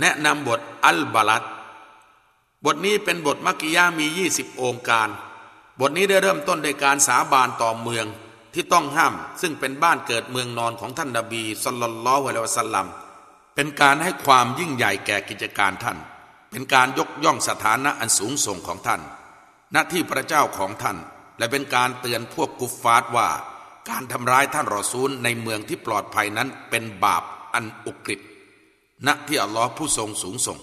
แนะนำบทอัลบาลัดบทนี้เป็นบทมักกิยามี 20 องค์การ บทนี้ได้เริ่มต้นโดยการสาบานต่อเมืองที่ต้องห้าม ซึ่งเป็นบ้านเกิดเมืองนอนของท่านนบีสุลต่านละฮ์วะลวะสัลลัมเป็นการให้ความยิ่งใหญ่แก่กิจการท่าน เป็นการยกย่องสถานะอันสูงส่งของท่าน หน้าที่พระเจ้าของท่าน และเป็นการเตือนพวกกุฟฟาร์ว่า การทำร้ายท่านรอซูลในเมืองที่ปลอดภัยนั้นเป็นบาปอันอุกฤษ ณที่อัลลอฮ์ผู้ทรงสูงส่ง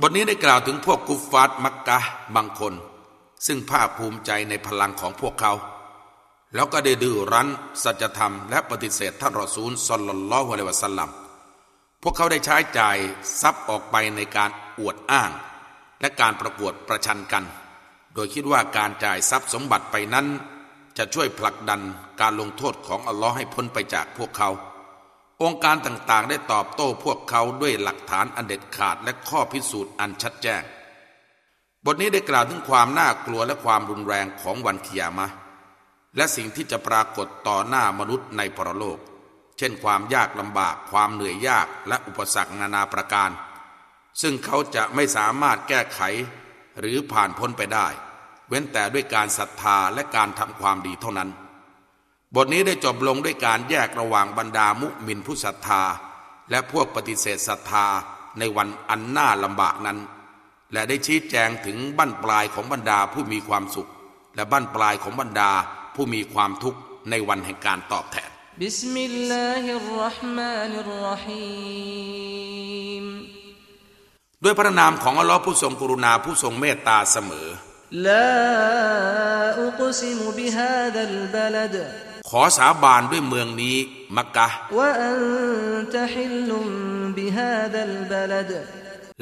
บทนี้ได้กล่าวถึงพวกกุฟฟาร์มักกะบางคน ซึ่งภาคภูมิใจในพลังของพวกเขา แล้วก็ได้ดื้อรั้นสัจธรรมและปฏิเสธท่านรอซูลสลลัลลอฮุอะลัยวะสัลลัมพวกเขาได้ใช้จ่ายทรัพย์ออกไปในการอวดอ้าง และการประกวดประชันกัน โดยคิดว่าการจ่ายทรัพย์สมบัติไปนั้น จะช่วยผลักดันการลงโทษของอัลลอฮ์ให้พ้นไปจากพวกเขา องค์การต่างๆ ได้ตอบโต้พวกเขาด้วยหลักฐานอันเด็ดขาดและข้อพิสูจน์อันชัดแจ้ง บทนี้ได้กล่าวถึงความน่ากลัวและความรุนแรงของวันขียามะ และสิ่งที่จะปรากฏต่อหน้ามนุษย์ในปรโลก เช่นความยากลำบาก ความเหนื่อยยากและอุปสรรคนานาประการ ซึ่งเขาจะไม่สามารถแก้ไข หรือผ่านพ้นไปได้ เว้นแต่ด้วยการศรัทธาและการทำความดีเท่านั้น บทนี้ได้จบลงด้วยการแยกระหว่างบรรดามุอ์มินผู้ศรัทธา และพวกปฏิเสธศรัทธาในวันอันน่าลำบากนั้น และได้ชี้แจงถึงบั้นปลายของบรรดาผู้มีความสุข และบั้นปลายของบรรดาผู้มีความทุกข์ในวันแห่งการตอบแทนبسم الله الرحمن الرحيمด้วยพระนามของอัลลอฮ์ผู้ทรงกรุณาผู้ทรงเมตตาเสมอลาอุก ซิมุบิฮาดัลบลดขอสาบานด้วยเมืองนี้มักกะ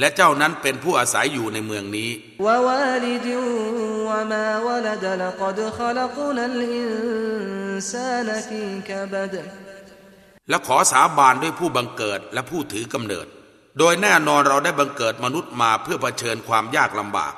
และเจ้านั้นเป็นผู้อาศัยอยู่ในเมืองนี้ และขอสาบานด้วยผู้บังเกิดและผู้ถือกำเนิด โดยแน่นอนเราได้บังเกิดมนุษย์มาเพื่อเผชิญความยากลำบาก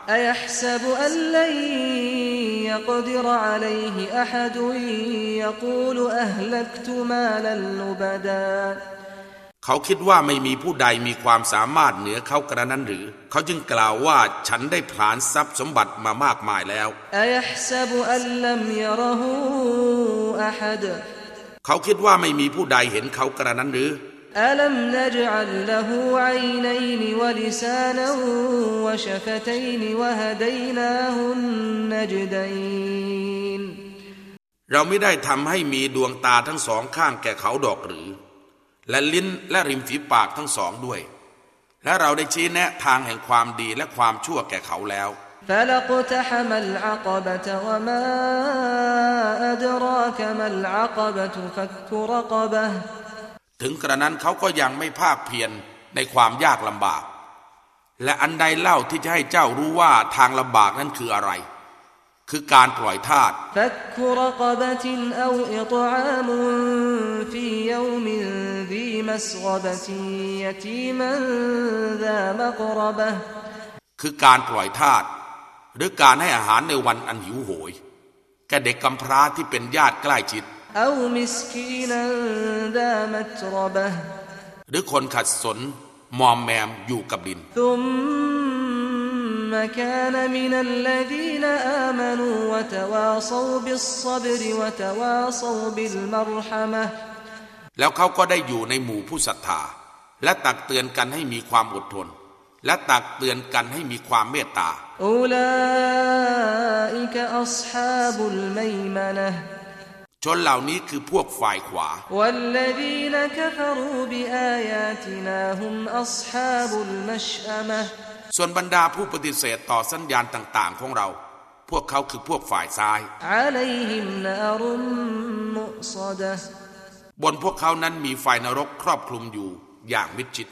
เขาคิดว่าไม่มีผู้ใดมีความสามารถเหนือเขากระนั้นหรือ เขาจึงกล่าวว่าฉันได้ผลานทรัพย์สมบัติมามากมายแล้วเขาคิดว่าไม่มีผู้ใดเห็นเขากระนั้นหรือ ألم نجعل له عينين ولسانا وشفتين وهديناه النجدين เราไม่ได้ทำให้มีดวงตาทั้งสองข้างแก่เขาดอกหรือ และลิ้นและริมฝีปากทั้งสองด้วย และเราได้ชี้แนะทางแห่งความดีและความชั่วแก่เขาแล้ว فلقتحم ถึงกระนั้นเขาก็ยังไม่ภาคเพียรในความยากลำบาก และอันใดเล่าที่จะให้เจ้ารู้ว่าทางลำบากนั้นคืออะไร คือการปล่อยทาสคือการปล่อยทาสหรือการให้อาหารในวันอันหิวโหย แก่เด็กกำพร้าที่เป็นญาติใกล้ชิด أو مسكينا ذا متربة หรือคนขัดสนมอมแมมอยู่กับดิน ثم كان من الذين آمنوا وتواصوا بالصبر وتواصوا بالمرحمة แล้วเขาก็ได้อยู่ในหมู่ผู้ศรัทธา และตักเตือนกันให้มีความอดทน และตักเตือนกันให้มีความเมตตาอุลาอิกอัศฮาบุลมัยมนะ ชนเหล่านี้คือพวกฝ่ายขวา ส่วนบรรดาผู้ปฏิเสธต่อสัญญาณต่าง ๆ ของเรา พวกเขาคือพวกฝ่ายซ้าย บนพวกเขานั้นมีไฟนรกครอบคลุมอยู่อย่างมิดชิด